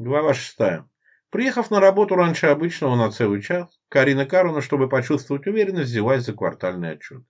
Глава 6. Приехав на работу раньше обычного на целый час, Карина Каруна, чтобы почувствовать уверенность, взялась за квартальный отчет.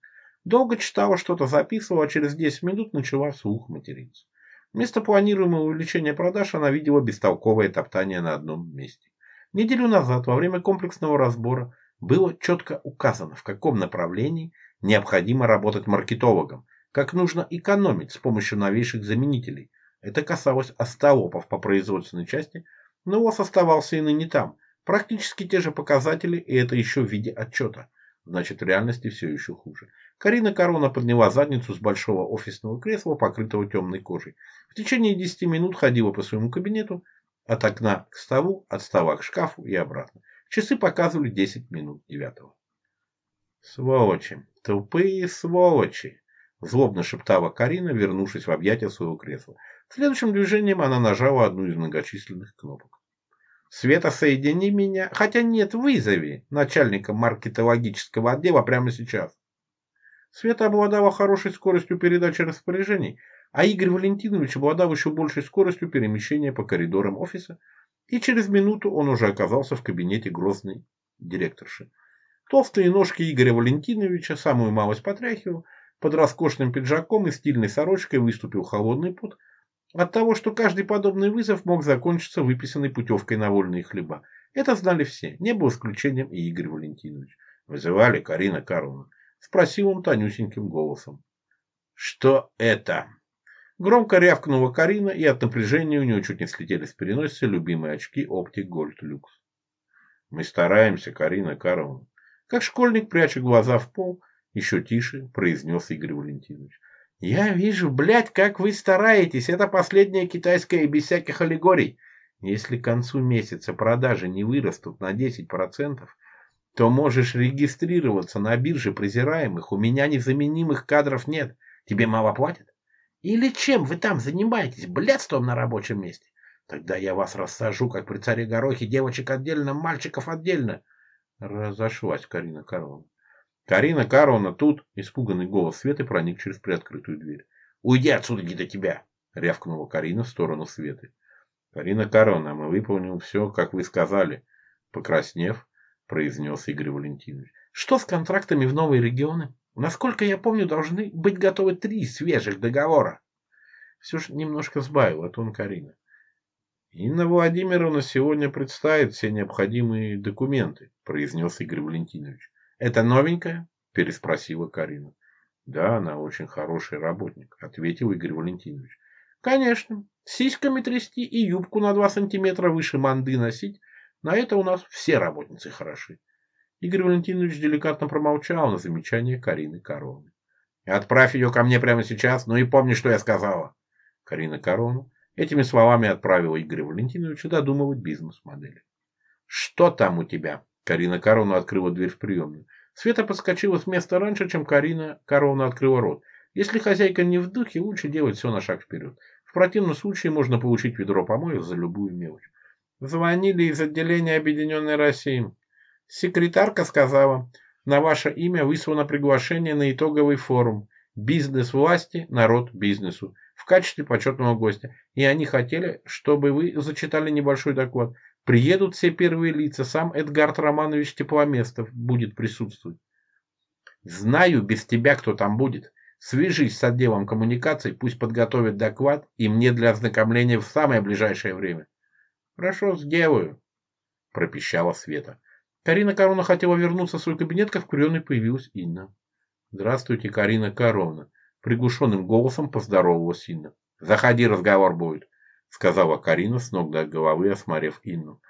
Долго читала, что-то записывала, а через 10 минут начала вслух материться. Вместо планируемого увеличения продаж она видела бестолковое топтание на одном месте. Неделю назад, во время комплексного разбора, было четко указано, в каком направлении необходимо работать маркетологом, как нужно экономить с помощью новейших заменителей – это касалось остолопов по производственной части, но у вас оставался и ныне там. Практически те же показатели, и это еще в виде отчета. Значит, в реальности все еще хуже. Карина Корона подняла задницу с большого офисного кресла, покрытого темной кожей. В течение 10 минут ходила по своему кабинету, от окна к столу, от стола к шкафу и обратно. Часы показывали 10 минут девятого. «Сволочи! Тупые сволочи!» – злобно шептала Карина, вернувшись в объятия своего кресла. Следующим движением она нажала одну из многочисленных кнопок. «Света, соедини меня. Хотя нет, вызови начальника маркетологического отдела прямо сейчас». Света обладала хорошей скоростью передачи распоряжений, а Игорь Валентинович обладал еще большей скоростью перемещения по коридорам офиса, и через минуту он уже оказался в кабинете грозной директорши. Толстые ножки Игоря Валентиновича самую малость потряхивал, под роскошным пиджаком и стильной сорочкой выступил холодный пот, от того, что каждый подобный вызов мог закончиться выписанной путевкой на вольные хлеба. Это знали все, не было исключением и Игорь Валентинович. Вызывали Карина Карловна. Спросил он тонюсеньким голосом. «Что это?» Громко рявкнула Карина, и от напряжения у нее чуть не слетели с переносицы любимые очки «Оптик Гольд Люкс». «Мы стараемся, Карина Карловна». Как школьник, пряча глаза в пол, еще тише произнес Игорь Валентинович. Я вижу, блядь, как вы стараетесь. Это последняя китайская без всяких аллегорий. Если к концу месяца продажи не вырастут на 10%, то можешь регистрироваться на бирже презираемых. У меня незаменимых кадров нет. Тебе мало платят? Или чем вы там занимаетесь, блядством на рабочем месте? Тогда я вас рассажу, как при царе Горохе, девочек отдельно, мальчиков отдельно. Разошлась Карина Карловна. «Карина Карловна тут!» – испуганный голос Светы проник через приоткрытую дверь. «Уйди отсюда, не до тебя!» – рявкнула Карина в сторону Светы. «Карина Карловна, мы выполним все, как вы сказали», – покраснев, произнес Игорь Валентинович. «Что с контрактами в новые регионы? Насколько я помню, должны быть готовы три свежих договора». Все же немножко сбавила тон Карина. «Инна Владимировна сегодня представит все необходимые документы», – произнес Игорь Валентинович. «Это новенькая?» – переспросила Карина. «Да, она очень хороший работник», – ответил Игорь Валентинович. «Конечно, сиськами трясти и юбку на два сантиметра выше манды носить. На это у нас все работницы хороши». Игорь Валентинович деликатно промолчал на замечание Карины Короны. «Отправь ее ко мне прямо сейчас, ну и помни, что я сказала!» Карина Корона этими словами отправила Игоря Валентиновича додумывать бизнес модели «Что там у тебя?» Карина Карловна открыла дверь в приемную. Света подскочила с места раньше, чем Карина Карловна открыла рот. Если хозяйка не в духе, лучше делать все на шаг вперед. В противном случае можно получить ведро помоев за любую мелочь. Звонили из отделения Объединенной России. Секретарка сказала, на ваше имя выслано приглашение на итоговый форум «Бизнес власти, народ бизнесу» в качестве почетного гостя, и они хотели, чтобы вы зачитали небольшой доклад. Приедут все первые лица, сам Эдгард Романович Тепломестов будет присутствовать. Знаю без тебя, кто там будет. Свяжись с отделом коммуникаций, пусть подготовят доклад и мне для ознакомления в самое ближайшее время. Хорошо, сделаю, пропищала Света. Карина Корона хотела вернуться в свой кабинет, как в приемной появилась Инна. «Здравствуйте, Карина Коровна!» Приглушенным голосом поздоровалась Инна. «Заходи, разговор будет!» — сказала Карина с ног до головы, осмотрев Инну.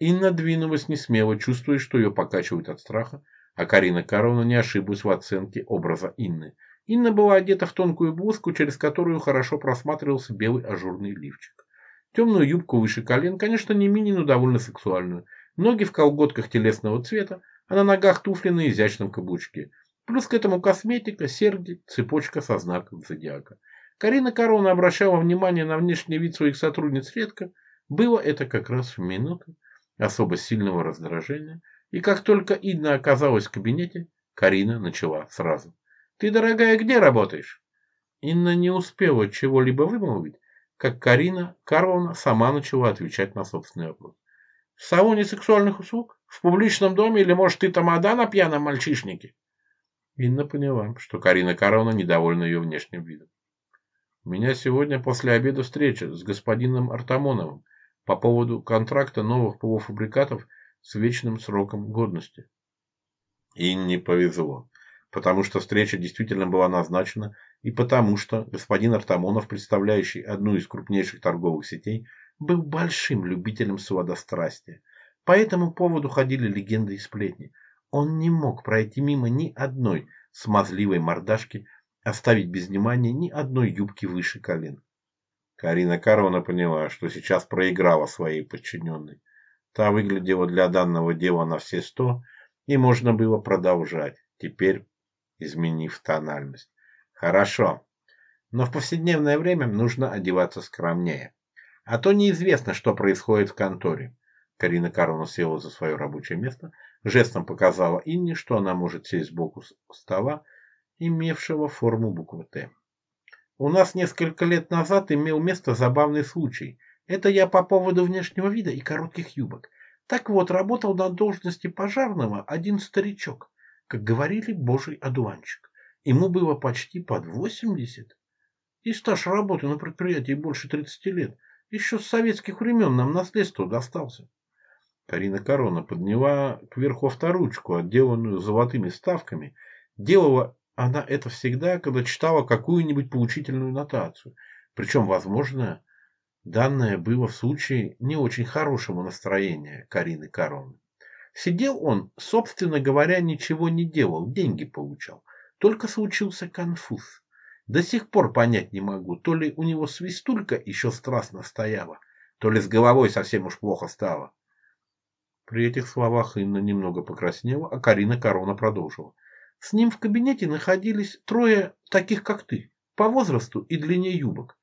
Инна двинулась несмело, чувствуя, что ее покачивают от страха, а Карина Карловна не ошиблась в оценке образа Инны. Инна была одета в тонкую блузку, через которую хорошо просматривался белый ажурный лифчик. Темную юбку выше колен, конечно, не мини, но довольно сексуальную. Ноги в колготках телесного цвета, а на ногах туфли на изящном каблучке. Плюс к этому косметика, серьги, цепочка со знаком зодиака. Карина Карловна обращала внимание на внешний вид своих сотрудниц редко. Было это как раз в минуту особо сильного раздражения. И как только Инна оказалась в кабинете, Карина начала сразу. «Ты, дорогая, где работаешь?» Инна не успела чего-либо вымолвить, как Карина Карловна сама начала отвечать на собственный вопрос. «В салоне сексуальных услуг? В публичном доме? Или, может, ты тамада на пьяном мальчишнике?» Инна поняла, что Карина Карловна недовольна ее внешним видом. Меня сегодня после обеда встреча с господином Артамоновым по поводу контракта новых полуфабрикатов с вечным сроком годности. И не повезло, потому что встреча действительно была назначена и потому что господин Артамонов, представляющий одну из крупнейших торговых сетей, был большим любителем сладострастия. По этому поводу ходили легенды и сплетни. Он не мог пройти мимо ни одной смазливой мордашки, оставить без внимания ни одной юбки выше колен. Карина Карвана поняла, что сейчас проиграла своей подчиненной. Та выглядела для данного дела на все сто, и можно было продолжать, теперь изменив тональность. Хорошо, но в повседневное время нужно одеваться скромнее. А то неизвестно, что происходит в конторе. Карина Карловна села за свое рабочее место, жестом показала Инне, что она может сесть сбоку с стола, имевшего форму буквы «Т». У нас несколько лет назад имел место забавный случай. Это я по поводу внешнего вида и коротких юбок. Так вот, работал на должности пожарного один старичок, как говорили, божий одуванчик. Ему было почти под 80. И стаж работы на предприятии больше 30 лет. Еще с советских времен нам наследство достался. Карина Корона подняла кверху авторучку, отделанную золотыми ставками, делала она это всегда, когда читала какую-нибудь поучительную нотацию. Причем, возможно, данное было в случае не очень хорошего настроения Карины Короны. Сидел он, собственно говоря, ничего не делал, деньги получал. Только случился конфуз. До сих пор понять не могу, то ли у него свистулька еще страстно стояла, то ли с головой совсем уж плохо стало. При этих словах Инна немного покраснела, а Карина Корона продолжила. С ним в кабинете находились трое таких, как ты, по возрасту и длине юбок.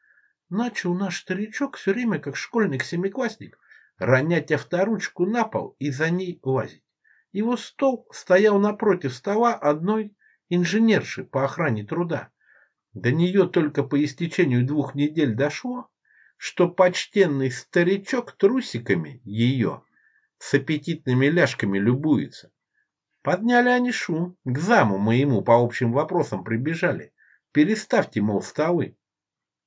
Начал наш старичок все время, как школьник-семиклассник, ронять авторучку на пол и за ней лазить. Его стол стоял напротив стола одной инженерши по охране труда. До нее только по истечению двух недель дошло, что почтенный старичок трусиками ее с аппетитными ляжками любуется. Подняли они шум, к заму моему по общим вопросам прибежали. Переставьте, мол, столы.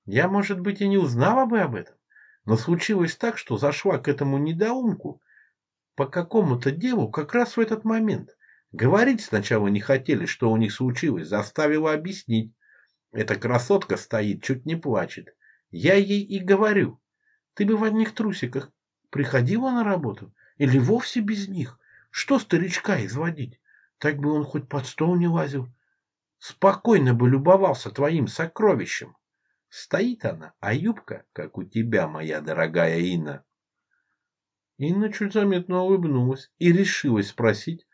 Я, может быть, и не узнала бы об этом, но случилось так, что зашла к этому недоумку по какому-то делу как раз в этот момент. Говорить сначала не хотели, что у них случилось, заставила объяснить. Эта красотка стоит, чуть не плачет. Я ей и говорю, ты бы в одних трусиках приходила на работу или вовсе без них. Что старичка изводить? Так бы он хоть под стол не лазил. Спокойно бы любовался твоим сокровищем. Стоит она, а юбка, как у тебя, моя дорогая Инна. Инна чуть заметно улыбнулась и решилась спросить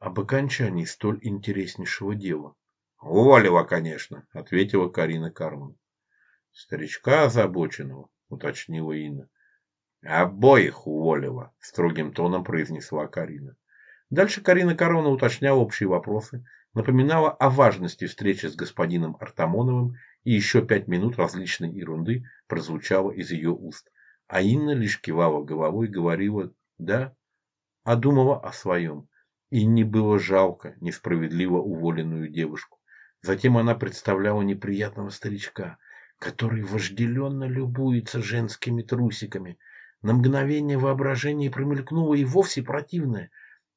об окончании столь интереснейшего дела. «Уволила, конечно», — ответила Карина Карман. «Старичка озабоченного», — уточнила Инна. «Обоих уволила», – строгим тоном произнесла Карина. Дальше Карина Корона уточняла общие вопросы, напоминала о важности встречи с господином Артамоновым, и еще пять минут различной ерунды прозвучало из ее уст. А Инна лишь кивала головой говорила «да», а думала о своем. Инне было жалко несправедливо уволенную девушку. Затем она представляла неприятного старичка, который вожделенно любуется женскими трусиками – на мгновение воображение промелькнуло и вовсе противное.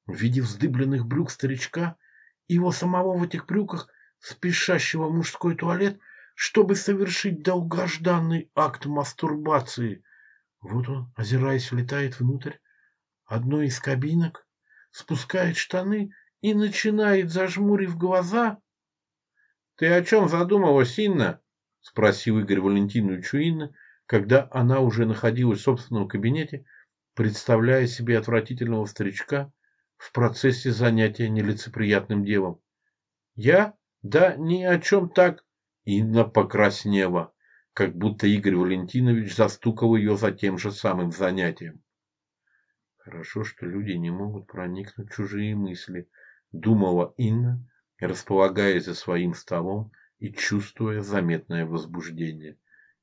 В виде вздыбленных брюк старичка, его самого в этих брюках, спешащего в мужской туалет, чтобы совершить долгожданный акт мастурбации. Вот он, озираясь, влетает внутрь одной из кабинок, спускает штаны и начинает, зажмурив глаза... — Ты о чем задумалась, Инна? — спросил Игорь Валентинович у Инны, когда она уже находилась в собственном кабинете, представляя себе отвратительного старичка в процессе занятия нелицеприятным делом. «Я? Да ни о чем так!» Инна покраснела, как будто Игорь Валентинович застукал ее за тем же самым занятием. «Хорошо, что люди не могут проникнуть в чужие мысли», — думала Инна, располагаясь за своим столом и чувствуя заметное возбуждение.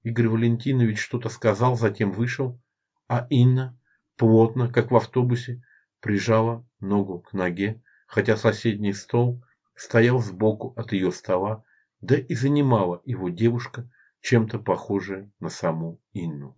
Игорь Валентинович что-то сказал, затем вышел, а Инна, плотно, как в автобусе, прижала ногу к ноге, хотя соседний стол стоял сбоку от ее стола, да и занимала его девушка, чем-то похожая на саму Инну.